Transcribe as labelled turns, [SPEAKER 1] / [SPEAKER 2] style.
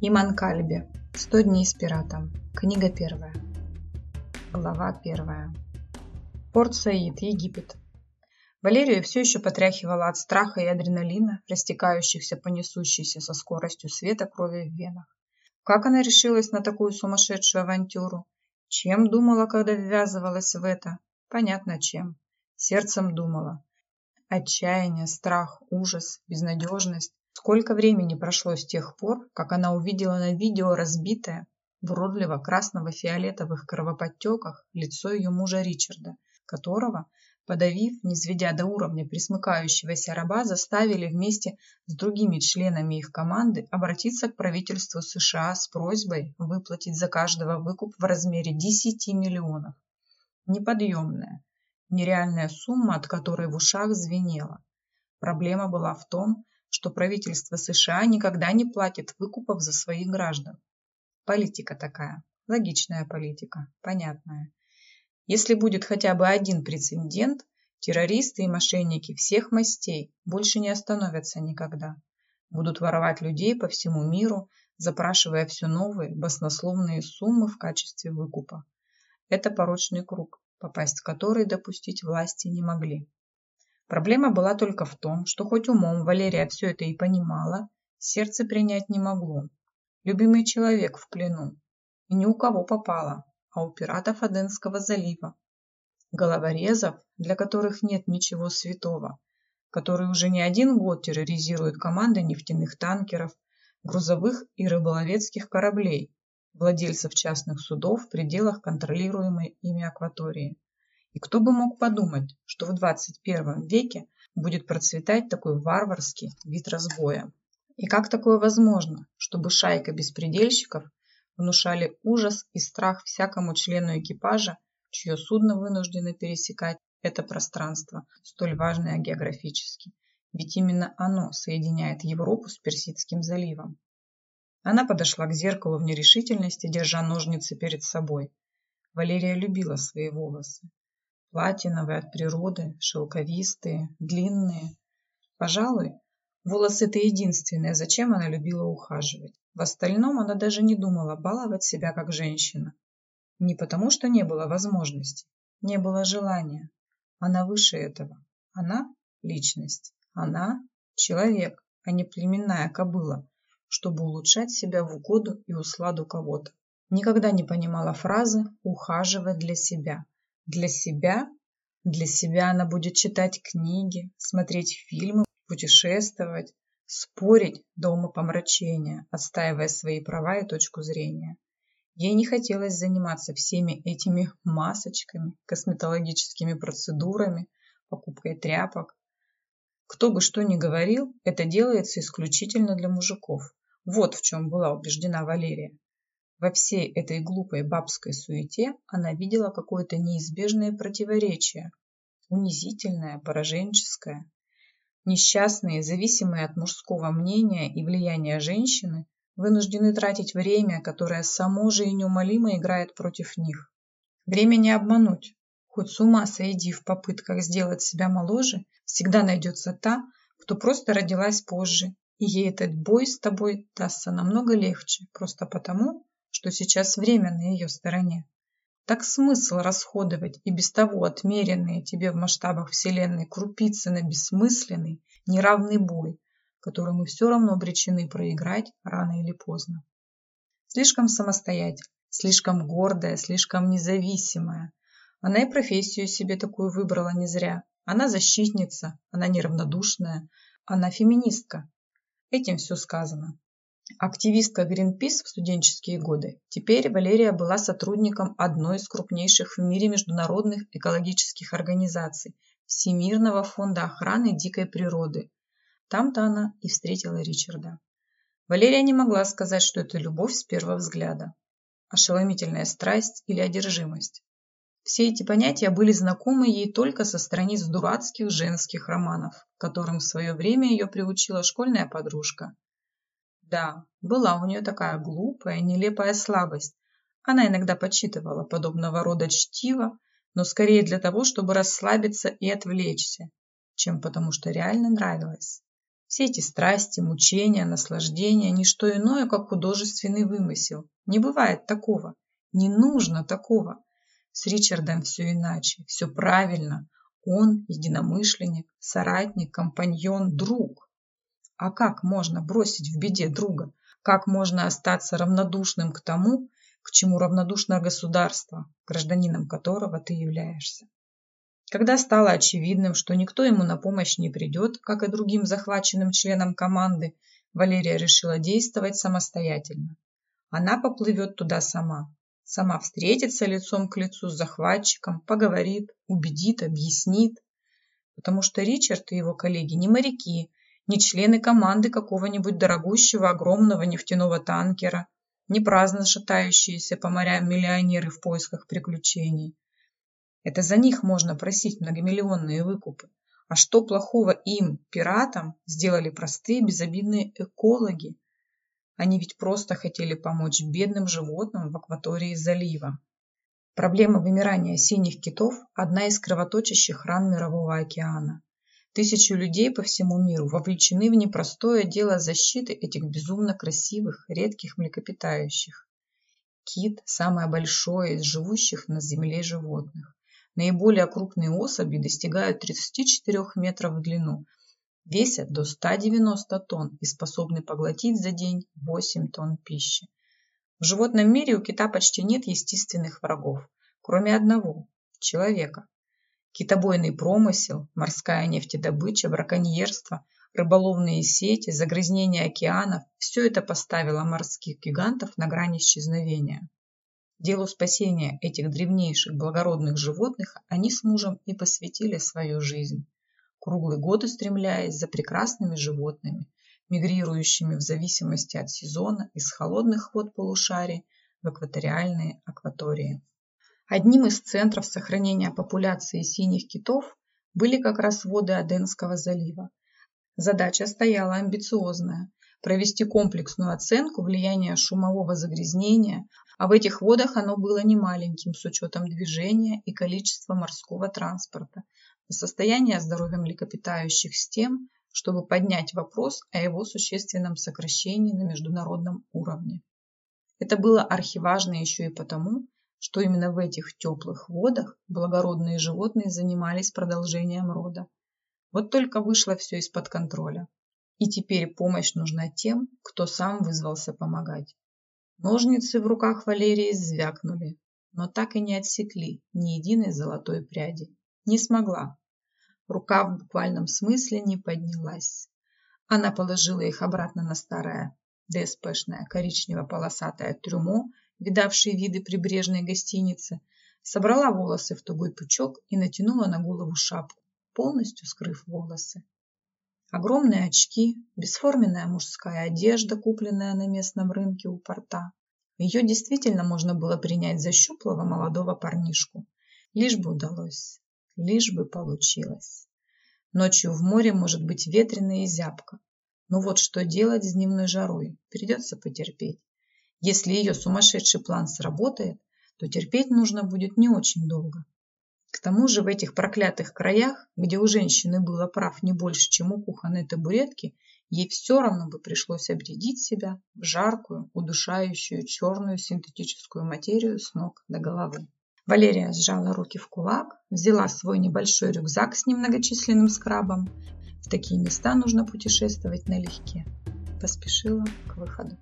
[SPEAKER 1] Иман Кальби. Сто дней с пиратом. Книга первая. Глава первая. Порт Саид, Египет. Валерию все еще потряхивала от страха и адреналина, растекающихся по несущейся со скоростью света крови в венах. Как она решилась на такую сумасшедшую авантюру? Чем думала, когда ввязывалась в это? Понятно, чем. Сердцем думала. Отчаяние, страх, ужас, безнадежность. Сколько времени прошло с тех пор, как она увидела на видео разбитое, в уродливо красново-фиолетовых кровоподтеках лицо ее мужа Ричарда, которого подавив, низведя до уровня присмыкающегося раба, заставили вместе с другими членами их команды обратиться к правительству США с просьбой выплатить за каждого выкуп в размере 10 миллионов. Неподъемная, нереальная сумма, от которой в ушах звенела. Проблема была в том, что правительство США никогда не платит выкупов за своих граждан. Политика такая, логичная политика, понятная. Если будет хотя бы один прецедент, террористы и мошенники всех мастей больше не остановятся никогда. Будут воровать людей по всему миру, запрашивая все новые баснословные суммы в качестве выкупа. Это порочный круг, попасть в который допустить власти не могли. Проблема была только в том, что хоть умом Валерия все это и понимала, сердце принять не могло. Любимый человек в плену. И ни у кого попало, а у пиратов Аденского залива. Головорезов, для которых нет ничего святого, которые уже не один год терроризируют команды нефтяных танкеров, грузовых и рыболовецких кораблей, владельцев частных судов в пределах контролируемой ими акватории. И кто бы мог подумать, что в 21 веке будет процветать такой варварский вид разбоя. И как такое возможно, чтобы шайка беспредельщиков внушали ужас и страх всякому члену экипажа, чье судно вынуждено пересекать это пространство, столь важное географически. Ведь именно оно соединяет Европу с Персидским заливом. Она подошла к зеркалу в нерешительности, держа ножницы перед собой. Валерия любила свои волосы. Платиновые от природы, шелковистые, длинные. Пожалуй, волосы – это единственное, зачем она любила ухаживать. В остальном она даже не думала баловать себя как женщина. Не потому, что не было возможности, не было желания. Она выше этого. Она – личность. Она – человек, а не племенная кобыла, чтобы улучшать себя в угоду и усладу кого-то. Никогда не понимала фразы «ухаживать для себя». Для себя? Для себя она будет читать книги, смотреть фильмы, путешествовать, спорить до умопомрачения, отстаивая свои права и точку зрения. Ей не хотелось заниматься всеми этими масочками, косметологическими процедурами, покупкой тряпок. Кто бы что ни говорил, это делается исключительно для мужиков. Вот в чем была убеждена Валерия. Во всей этой глупой бабской суете она видела какое-то неизбежное противоречие, унизительное, пораженческое. Несчастные, зависимые от мужского мнения и влияния женщины, вынуждены тратить время, которое само же и неумолимо играет против них. Время не обмануть. Хоть с ума сойди в попытках сделать себя моложе, всегда найдется та, кто просто родилась позже, и ей этот бой с тобой дастся намного легче, просто потому, что сейчас время на ее стороне. Так смысл расходовать и без того отмеренные тебе в масштабах Вселенной крупицы на бессмысленный, неравный бой, который мы все равно обречены проиграть рано или поздно. Слишком самостоятельная, слишком гордая, слишком независимая. Она и профессию себе такую выбрала не зря. Она защитница, она неравнодушная, она феминистка. Этим все сказано. Активистка Greenpeace в студенческие годы, теперь Валерия была сотрудником одной из крупнейших в мире международных экологических организаций – Всемирного фонда охраны дикой природы. Там-то она и встретила Ричарда. Валерия не могла сказать, что это любовь с первого взгляда, ошеломительная страсть или одержимость. Все эти понятия были знакомы ей только со страниц дурацких женских романов, которым в свое время ее приучила школьная подружка. Да, была у нее такая глупая, нелепая слабость. Она иногда почитывала подобного рода чтиво, но скорее для того, чтобы расслабиться и отвлечься, чем потому что реально нравилось. Все эти страсти, мучения, наслаждения – не что иное, как художественный вымысел. Не бывает такого. Не нужно такого. С Ричардом все иначе, все правильно. Он единомышленник, соратник, компаньон, друг. А как можно бросить в беде друга? Как можно остаться равнодушным к тому, к чему равнодушно государство, гражданином которого ты являешься? Когда стало очевидным, что никто ему на помощь не придет, как и другим захваченным членам команды, Валерия решила действовать самостоятельно. Она поплывет туда сама. Сама встретится лицом к лицу с захватчиком, поговорит, убедит, объяснит. Потому что Ричард и его коллеги не моряки, не члены команды какого-нибудь дорогущего огромного нефтяного танкера, не праздно шатающиеся по морям миллионеры в поисках приключений. Это за них можно просить многомиллионные выкупы. А что плохого им, пиратам, сделали простые безобидные экологи? Они ведь просто хотели помочь бедным животным в акватории залива. Проблема вымирания синих китов – одна из кровоточащих ран Мирового океана. Тысячи людей по всему миру вовлечены в непростое дело защиты этих безумно красивых, редких млекопитающих. Кит – самое большое из живущих на Земле животных. Наиболее крупные особи достигают 34 метров в длину, весят до 190 тонн и способны поглотить за день 8 тонн пищи. В животном мире у кита почти нет естественных врагов, кроме одного – человека. Китобойный промысел, морская нефтедобыча, браконьерство, рыболовные сети, загрязнение океанов – все это поставило морских гигантов на грани исчезновения. Делу спасения этих древнейших благородных животных они с мужем и посвятили свою жизнь, круглый год устремляясь за прекрасными животными, мигрирующими в зависимости от сезона из холодных вод полушарий в экваториальные акватории. Одним из центров сохранения популяции синих китов были как раз воды Аденского залива. Задача стояла амбициозная – провести комплексную оценку влияния шумового загрязнения, а в этих водах оно было немаленьким с учетом движения и количества морского транспорта, состояние здоровья млекопитающих с тем, чтобы поднять вопрос о его существенном сокращении на международном уровне. Это было архиважно еще и потому, что именно в этих теплых водах благородные животные занимались продолжением рода. Вот только вышло все из-под контроля. И теперь помощь нужна тем, кто сам вызвался помогать. Ножницы в руках Валерии звякнули, но так и не отсекли ни единой золотой пряди. Не смогла. Рука в буквальном смысле не поднялась. Она положила их обратно на старое ДСПшное коричнево-полосатое трюмо, видавшее виды прибрежной гостиницы, собрала волосы в тугой пучок и натянула на голову шапку, полностью скрыв волосы. Огромные очки, бесформенная мужская одежда, купленная на местном рынке у порта. Ее действительно можно было принять за щуплого молодого парнишку. Лишь бы удалось, лишь бы получилось. Ночью в море может быть ветрено и зябко. Но вот что делать с дневной жарой, придется потерпеть. Если ее сумасшедший план сработает, то терпеть нужно будет не очень долго. К тому же в этих проклятых краях, где у женщины было прав не больше, чем у кухонной табуретки, ей все равно бы пришлось обрядить себя в жаркую, удушающую черную синтетическую материю с ног до головы. Валерия сжала руки в кулак, взяла свой небольшой рюкзак с немногочисленным скрабом. В такие места нужно путешествовать налегке. Поспешила к выходу.